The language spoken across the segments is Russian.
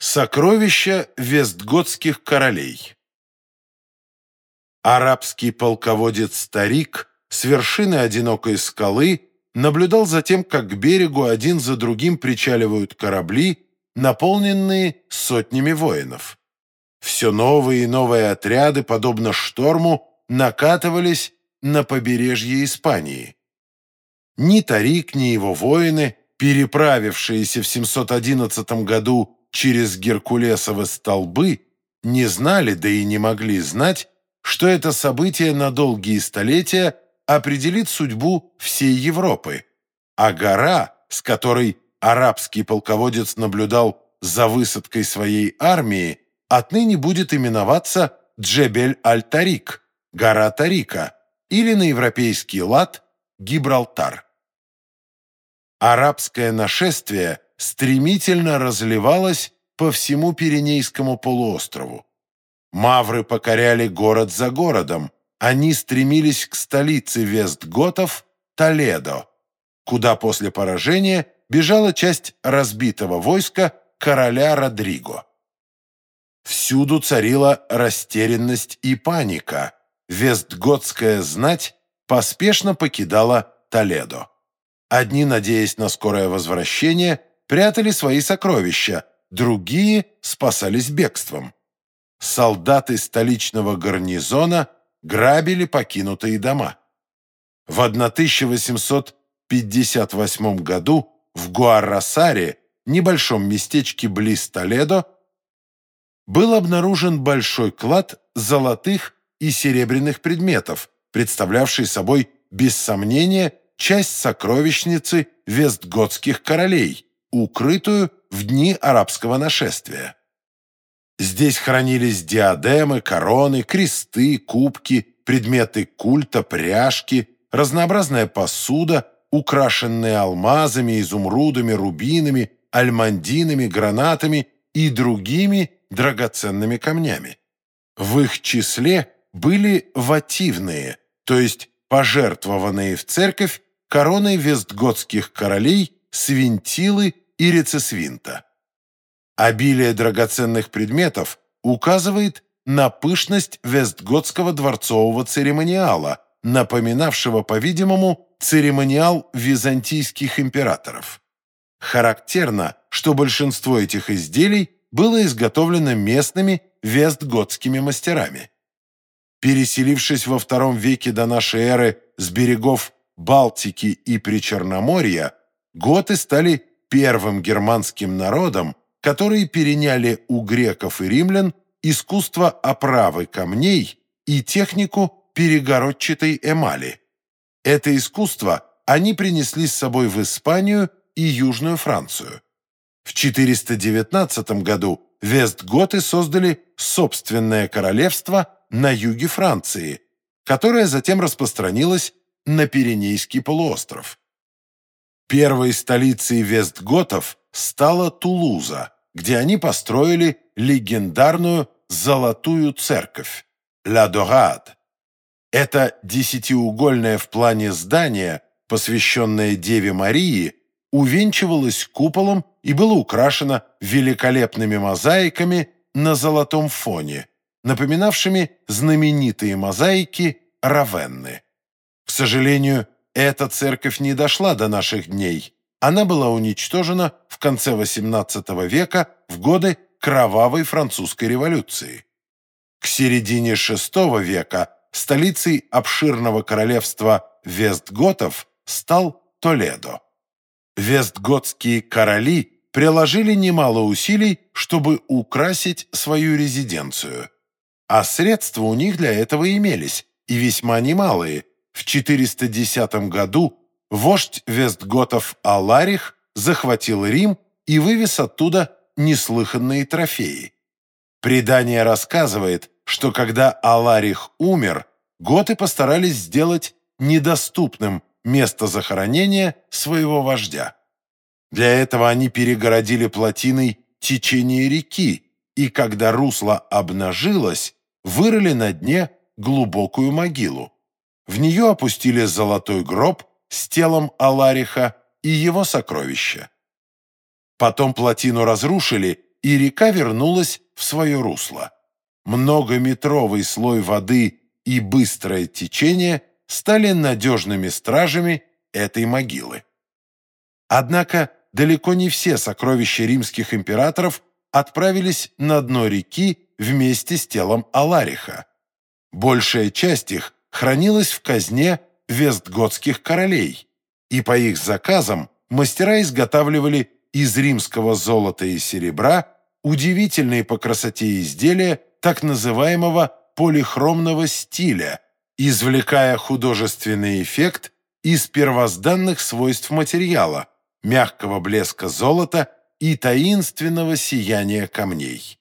Сокровища вестготских королей Арабский полководец-старик с вершины одинокой скалы наблюдал за тем, как к берегу один за другим причаливают корабли, наполненные сотнями воинов. Все новые и новые отряды, подобно шторму, накатывались на побережье Испании. Ни Тарик, ни его воины, переправившиеся в 711 году через Геркулесовы столбы не знали, да и не могли знать, что это событие на долгие столетия определит судьбу всей Европы, а гора, с которой арабский полководец наблюдал за высадкой своей армии, отныне будет именоваться Джебель-аль-Тарик, гора Тарика, или на европейский лад Гибралтар. Арабское нашествие – стремительно разливалась по всему Пиренейскому полуострову. Мавры покоряли город за городом, они стремились к столице Вестготов – Толедо, куда после поражения бежала часть разбитого войска короля Родриго. Всюду царила растерянность и паника. Вестготская знать поспешно покидала Толедо. Одни, надеясь на скорое возвращение, прятали свои сокровища, другие спасались бегством. Солдаты столичного гарнизона грабили покинутые дома. В 1858 году в Гуаррасаре, небольшом местечке близ Толедо, был обнаружен большой клад золотых и серебряных предметов, представлявший собой, без сомнения, часть сокровищницы вестготских королей, укрытую в дни арабского нашествия. Здесь хранились диадемы, короны, кресты, кубки, предметы культа, пряжки, разнообразная посуда, украшенная алмазами, изумрудами, рубинами, альмандинами, гранатами и другими драгоценными камнями. В их числе были вативные, то есть пожертвованные в церковь короны вестготских королей свинтилы и рецесвинта. Обилие драгоценных предметов указывает на пышность вестготского дворцового церемониала, напоминавшего, по-видимому, церемониал византийских императоров. Характерно, что большинство этих изделий было изготовлено местными вестготскими мастерами. Переселившись во втором веке до нашей эры с берегов Балтики и Причерноморья, готы стали первым германским народом, которые переняли у греков и римлян искусство оправы камней и технику перегородчатой эмали. Это искусство они принесли с собой в Испанию и Южную Францию. В 419 году вестготы создали собственное королевство на юге Франции, которое затем распространилось на Пиренейский полуостров. Первой столицей вестготов стала Тулуза, где они построили легендарную Золотую церковь – Ла Дорад. Это десятиугольное в плане здание, посвященное Деве Марии, увенчивалось куполом и было украшено великолепными мозаиками на золотом фоне, напоминавшими знаменитые мозаики Равенны. К сожалению, эта церковь не дошла до наших дней. Она была уничтожена в конце XVIII века в годы Кровавой французской революции. К середине VI века столицей обширного королевства Вестготов стал Толедо. Вестготские короли приложили немало усилий, чтобы украсить свою резиденцию. А средства у них для этого имелись, и весьма немалые, в 410 году вождь Вестготов Аларих захватил Рим и вывез оттуда неслыханные трофеи. Предание рассказывает, что когда Аларих умер, готы постарались сделать недоступным место захоронения своего вождя. Для этого они перегородили плотиной течение реки, и когда русло обнажилось, вырыли на дне глубокую могилу. В нее опустили золотой гроб с телом Алариха и его сокровища. Потом плотину разрушили и река вернулась в свое русло. Многометровый слой воды и быстрое течение стали надежными стражами этой могилы. Однако далеко не все сокровища римских императоров отправились на дно реки вместе с телом Алариха. Большая часть их хранилась в казне вестготских королей, и по их заказам мастера изготавливали из римского золота и серебра удивительные по красоте изделия так называемого полихромного стиля, извлекая художественный эффект из первозданных свойств материала, мягкого блеска золота и таинственного сияния камней.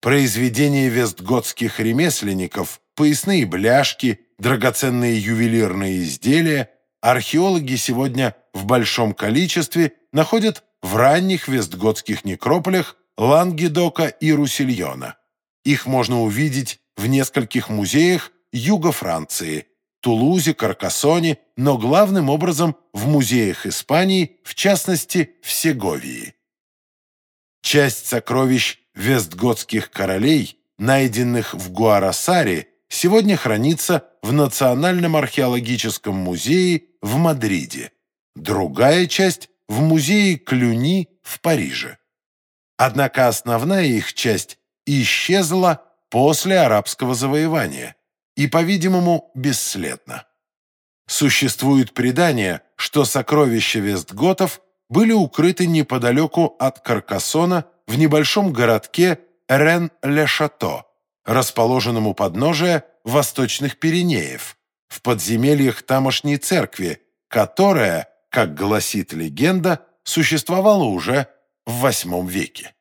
Произведения вестготских ремесленников, поясные бляшки, драгоценные ювелирные изделия археологи сегодня в большом количестве находят в ранних вестготских некрополях Лангедока и Русильона. Их можно увидеть в нескольких музеях юга Франции, Тулузе, Каркасоне, но главным образом в музеях Испании, в частности в Сеговии. Часть сокровищ вестготских королей, найденных в Гуарасаре, сегодня хранится в Национальном археологическом музее в Мадриде. Другая часть – в музее Клюни в Париже. Однако основная их часть исчезла после арабского завоевания и, по-видимому, бесследно. Существует предание, что сокровища вестготов были укрыты неподалеку от Каркасона в небольшом городке Рен-Ле-Шато, расположенном у подножия Восточных Пиренеев, в подземельях тамошней церкви, которая, как гласит легенда, существовала уже в VIII веке.